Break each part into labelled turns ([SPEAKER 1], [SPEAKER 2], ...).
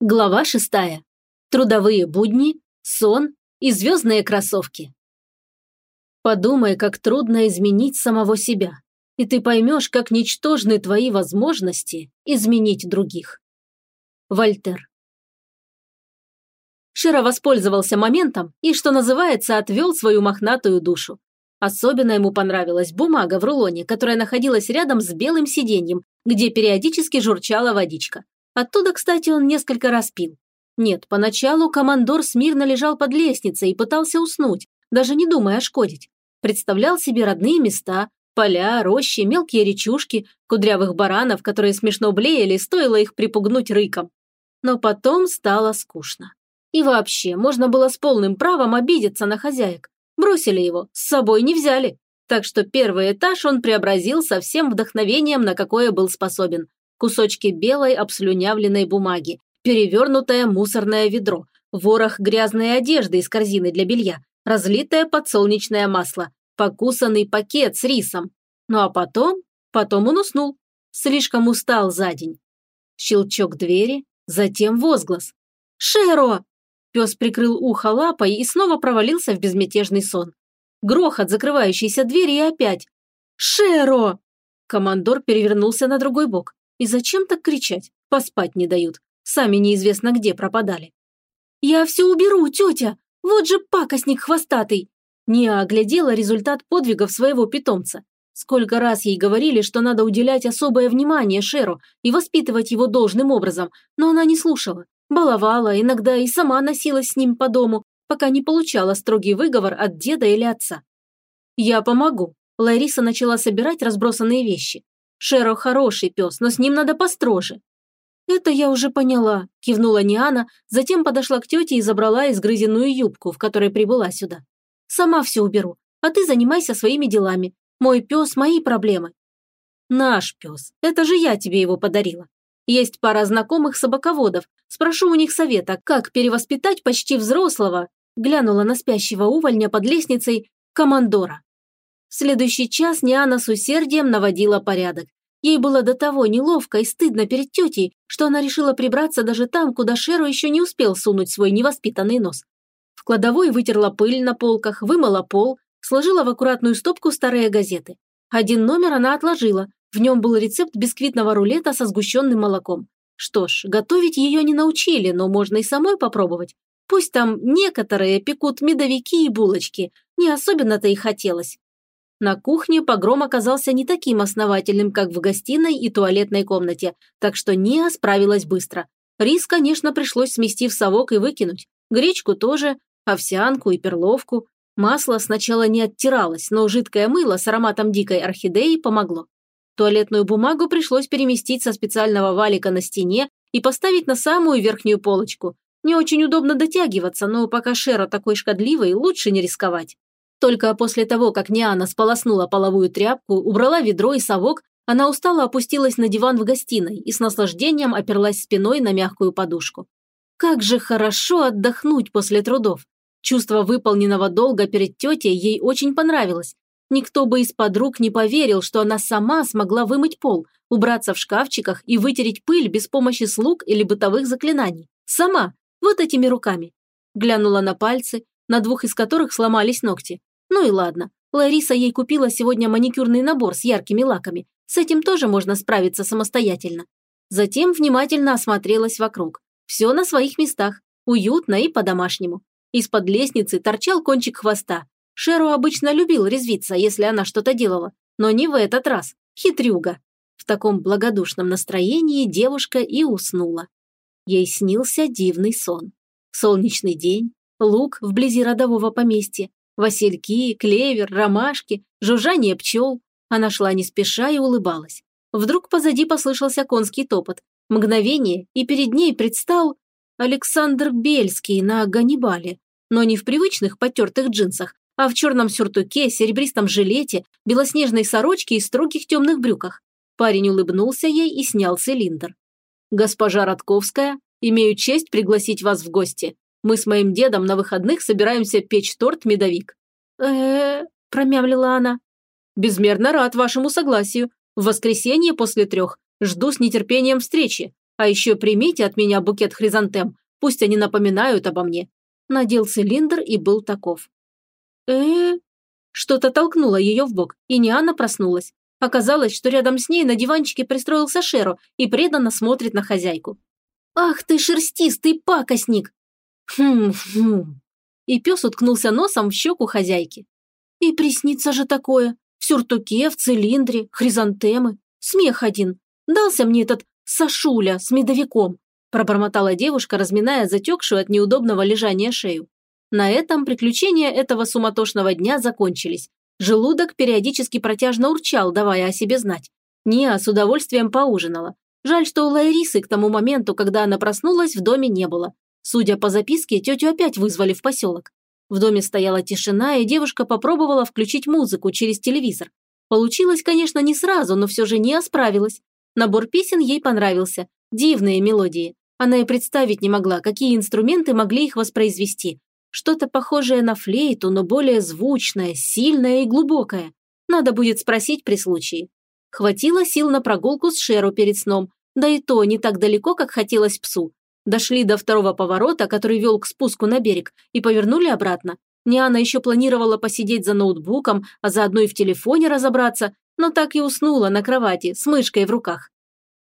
[SPEAKER 1] Глава шестая. Трудовые будни, сон и звездные кроссовки. Подумай, как трудно изменить самого себя, и ты поймешь, как ничтожны твои возможности изменить других. Вольтер. Широ воспользовался моментом и, что называется, отвел свою мохнатую душу. Особенно ему понравилась бумага в рулоне, которая находилась рядом с белым сиденьем, где периодически журчала водичка. Оттуда, кстати, он несколько раз пил. Нет, поначалу командор смирно лежал под лестницей и пытался уснуть, даже не думая шкодить. Представлял себе родные места, поля, рощи, мелкие речушки, кудрявых баранов, которые смешно блеяли, стоило их припугнуть рыком. Но потом стало скучно. И вообще, можно было с полным правом обидеться на хозяек. Бросили его, с собой не взяли. Так что первый этаж он преобразил со всем вдохновением, на какое был способен кусочки белой обслюнявленной бумаги, перевернутое мусорное ведро, ворох грязной одежды из корзины для белья, разлитое подсолнечное масло, покусанный пакет с рисом. Ну а потом, потом он уснул. Слишком устал за день. Щелчок двери, затем возглас. «Шеро!» Пес прикрыл ухо лапой и снова провалился в безмятежный сон. Грохот закрывающейся двери и опять. «Шеро!» Командор перевернулся на другой бок. И зачем так кричать? Поспать не дают. Сами неизвестно где пропадали. «Я все уберу, тетя! Вот же пакостник хвостатый!» Ниа оглядела результат подвигов своего питомца. Сколько раз ей говорили, что надо уделять особое внимание Шеру и воспитывать его должным образом, но она не слушала. Баловала, иногда и сама носилась с ним по дому, пока не получала строгий выговор от деда или отца. «Я помогу», Лариса начала собирать разбросанные вещи. Шеро хороший пес, но с ним надо построже». «Это я уже поняла», – кивнула Ниана, затем подошла к тете и забрала изгрызенную юбку, в которой прибыла сюда. «Сама все уберу, а ты занимайся своими делами. Мой пес – мои проблемы». «Наш пес. Это же я тебе его подарила. Есть пара знакомых собаководов. Спрошу у них совета, как перевоспитать почти взрослого», – глянула на спящего увольня под лестницей командора. В следующий час Ниана с усердием наводила порядок. Ей было до того неловко и стыдно перед тетей, что она решила прибраться даже там, куда Шеру еще не успел сунуть свой невоспитанный нос. В кладовой вытерла пыль на полках, вымыла пол, сложила в аккуратную стопку старые газеты. Один номер она отложила, в нем был рецепт бисквитного рулета со сгущенным молоком. Что ж, готовить ее не научили, но можно и самой попробовать. Пусть там некоторые пекут медовики и булочки, не особенно-то и хотелось. На кухне погром оказался не таким основательным, как в гостиной и туалетной комнате, так что Ниа справилась быстро. Рис, конечно, пришлось смести в совок и выкинуть. Гречку тоже, овсянку и перловку. Масло сначала не оттиралось, но жидкое мыло с ароматом дикой орхидеи помогло. Туалетную бумагу пришлось переместить со специального валика на стене и поставить на самую верхнюю полочку. Не очень удобно дотягиваться, но пока Шера такой шкодливый, лучше не рисковать. Только после того, как Ниана сполоснула половую тряпку, убрала ведро и совок, она устало опустилась на диван в гостиной и с наслаждением оперлась спиной на мягкую подушку. Как же хорошо отдохнуть после трудов. Чувство выполненного долга перед тетей ей очень понравилось. Никто бы из подруг не поверил, что она сама смогла вымыть пол, убраться в шкафчиках и вытереть пыль без помощи слуг или бытовых заклинаний. Сама, вот этими руками. Глянула на пальцы, на двух из которых сломались ногти. Ну и ладно. Лариса ей купила сегодня маникюрный набор с яркими лаками. С этим тоже можно справиться самостоятельно. Затем внимательно осмотрелась вокруг. Все на своих местах. Уютно и по-домашнему. Из-под лестницы торчал кончик хвоста. Шеру обычно любил резвиться, если она что-то делала. Но не в этот раз. Хитрюга. В таком благодушном настроении девушка и уснула. Ей снился дивный сон. Солнечный день, луг вблизи родового поместья, Васильки, клевер, ромашки, жужжание пчел. Она шла не спеша и улыбалась. Вдруг позади послышался конский топот. Мгновение, и перед ней предстал Александр Бельский на Ганнибале, но не в привычных потертых джинсах, а в черном сюртуке, серебристом жилете, белоснежной сорочке и строгих темных брюках. Парень улыбнулся ей и снял цилиндр. «Госпожа Радковская, имею честь пригласить вас в гости. Мы с моим дедом на выходных собираемся печь торт-медовик». «Э-э-э», промямлила она. «Безмерно рад вашему согласию. В воскресенье после трех. Жду с нетерпением встречи. А еще примите от меня букет хризантем, пусть они напоминают обо мне. Надел цилиндр и был таков. э Что-то толкнуло ее в бок, и Ниана проснулась. Оказалось, что рядом с ней на диванчике пристроился Шеро и преданно смотрит на хозяйку. «Ах ты шерстистый пакостник!» «Хм-хм!» И пес уткнулся носом в щеку хозяйки. «И приснится же такое! В сюртуке, в цилиндре, хризантемы. Смех один. Дался мне этот Сашуля с медовиком!» пробормотала девушка, разминая затекшую от неудобного лежания шею. На этом приключения этого суматошного дня закончились. Желудок периодически протяжно урчал, давая о себе знать. Ния с удовольствием поужинала. Жаль, что у Лайрисы к тому моменту, когда она проснулась, в доме не было. Судя по записке, тетю опять вызвали в поселок. В доме стояла тишина, и девушка попробовала включить музыку через телевизор. Получилось, конечно, не сразу, но все же не справилась. Набор песен ей понравился. Дивные мелодии. Она и представить не могла, какие инструменты могли их воспроизвести. Что-то похожее на флейту, но более звучное, сильное и глубокое. Надо будет спросить при случае. Хватило сил на прогулку с Шеру перед сном, да и то не так далеко, как хотелось псу. Дошли до второго поворота, который вел к спуску на берег, и повернули обратно. Ниана еще планировала посидеть за ноутбуком, а заодно и в телефоне разобраться, но так и уснула на кровати с мышкой в руках.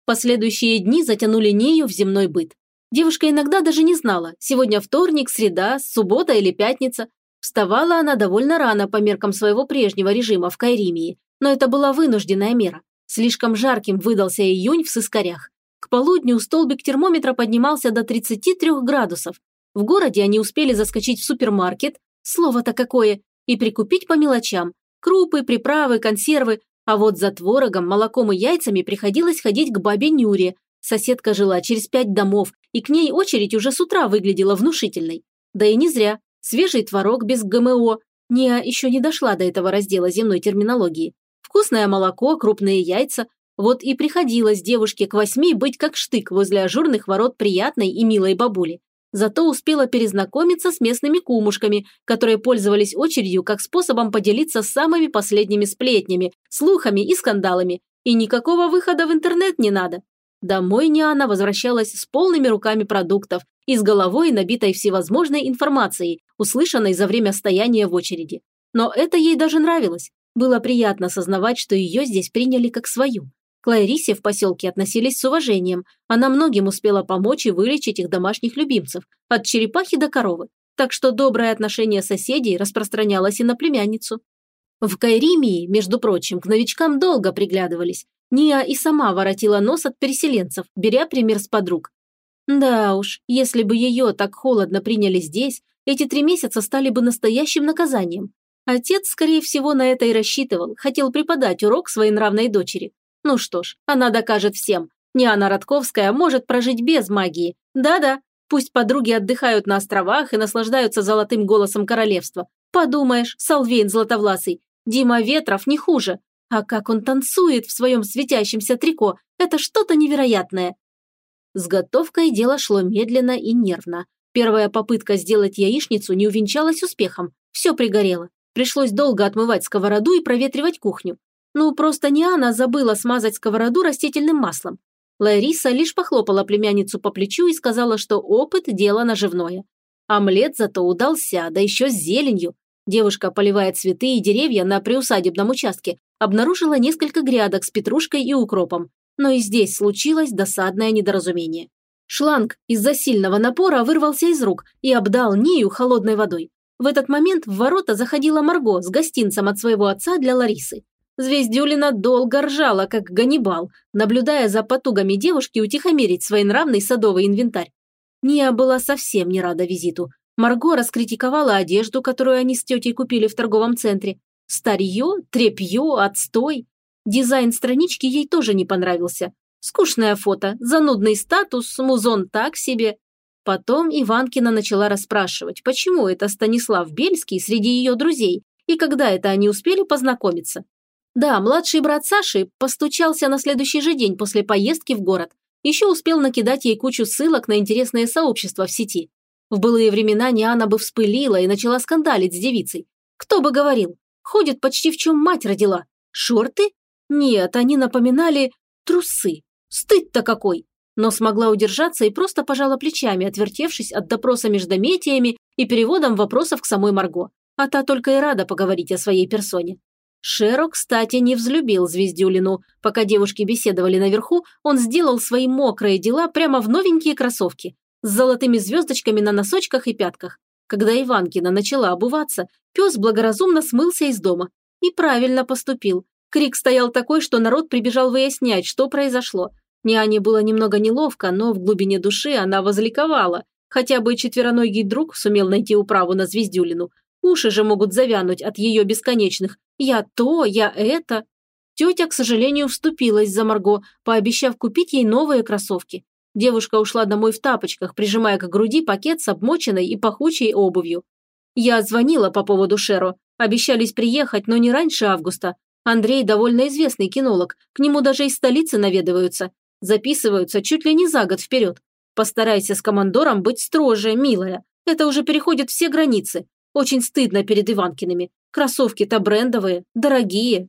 [SPEAKER 1] Последующие дни затянули нею в земной быт. Девушка иногда даже не знала, сегодня вторник, среда, суббота или пятница. Вставала она довольно рано по меркам своего прежнего режима в Кайримии, но это была вынужденная мера. Слишком жарким выдался июнь в сыскарях. Полудню столбик термометра поднимался до 33 градусов. В городе они успели заскочить в супермаркет, слово-то какое, и прикупить по мелочам. Крупы, приправы, консервы, а вот за творогом, молоком и яйцами приходилось ходить к бабе Нюре, Соседка жила через пять домов, и к ней очередь уже с утра выглядела внушительной. Да и не зря. Свежий творог без ГМО. Ния еще не дошла до этого раздела земной терминологии. Вкусное молоко, крупные яйца. Вот и приходилось девушке к восьми быть как штык возле ажурных ворот приятной и милой бабули. Зато успела перезнакомиться с местными кумушками, которые пользовались очередью как способом поделиться самыми последними сплетнями, слухами и скандалами. И никакого выхода в интернет не надо. Домой Ниана возвращалась с полными руками продуктов и с головой, набитой всевозможной информацией, услышанной за время стояния в очереди. Но это ей даже нравилось. Было приятно осознавать, что ее здесь приняли как свою. К в поселке относились с уважением. Она многим успела помочь и вылечить их домашних любимцев, от черепахи до коровы. Так что доброе отношение соседей распространялось и на племянницу. В Кайримии, между прочим, к новичкам долго приглядывались, Ния и сама воротила нос от переселенцев, беря пример с подруг. Да уж, если бы ее так холодно приняли здесь, эти три месяца стали бы настоящим наказанием. Отец, скорее всего, на это и рассчитывал, хотел преподать урок своей нравной дочери. Ну что ж, она докажет всем. Ниана Радковская может прожить без магии. Да-да, пусть подруги отдыхают на островах и наслаждаются золотым голосом королевства. Подумаешь, Салвейн Златовласый, Дима Ветров не хуже. А как он танцует в своем светящемся трико, это что-то невероятное. С готовкой дело шло медленно и нервно. Первая попытка сделать яичницу не увенчалась успехом. Все пригорело. Пришлось долго отмывать сковороду и проветривать кухню. Ну, просто не она забыла смазать сковороду растительным маслом. Лариса лишь похлопала племянницу по плечу и сказала, что опыт – дело наживное. Омлет зато удался, да еще с зеленью. Девушка, поливая цветы и деревья на приусадебном участке, обнаружила несколько грядок с петрушкой и укропом. Но и здесь случилось досадное недоразумение. Шланг из-за сильного напора вырвался из рук и обдал Нию холодной водой. В этот момент в ворота заходила Марго с гостинцем от своего отца для Ларисы. Звездюлина долго ржала, как Ганнибал, наблюдая за потугами девушки утихомирить своенравный садовый инвентарь. Ния была совсем не рада визиту. Марго раскритиковала одежду, которую они с тетей купили в торговом центре. Старье, трепье, отстой. Дизайн странички ей тоже не понравился. Скучное фото, занудный статус, музон так себе. Потом Иванкина начала расспрашивать, почему это Станислав Бельский среди ее друзей и когда это они успели познакомиться. Да, младший брат Саши постучался на следующий же день после поездки в город. Еще успел накидать ей кучу ссылок на интересные сообщества в сети. В былые времена Ниана бы вспылила и начала скандалить с девицей. Кто бы говорил, ходит почти в чем мать родила. Шорты? Нет, они напоминали трусы. Стыд-то какой! но смогла удержаться и просто пожала плечами, отвертевшись от допроса междометиями и переводом вопросов к самой Марго. А та только и рада поговорить о своей персоне. Шеро, кстати, не взлюбил Звездюлину. Пока девушки беседовали наверху, он сделал свои мокрые дела прямо в новенькие кроссовки с золотыми звездочками на носочках и пятках. Когда Иванкина начала обуваться, пес благоразумно смылся из дома. И правильно поступил. Крик стоял такой, что народ прибежал выяснять, что произошло. Няне было немного неловко, но в глубине души она возликовала. Хотя бы четвероногий друг сумел найти управу на Звездюлину. Уши же могут завянуть от ее бесконечных «я то, я это». Тетя, к сожалению, вступилась за Марго, пообещав купить ей новые кроссовки. Девушка ушла домой в тапочках, прижимая к груди пакет с обмоченной и пахучей обувью. Я звонила по поводу Шеро. Обещались приехать, но не раньше августа. Андрей довольно известный кинолог, к нему даже из столицы наведываются. Записываются чуть ли не за год вперед. Постарайся с командором быть строже, милая. Это уже переходит все границы. Очень стыдно перед Иванкиными. Кроссовки-то брендовые, дорогие.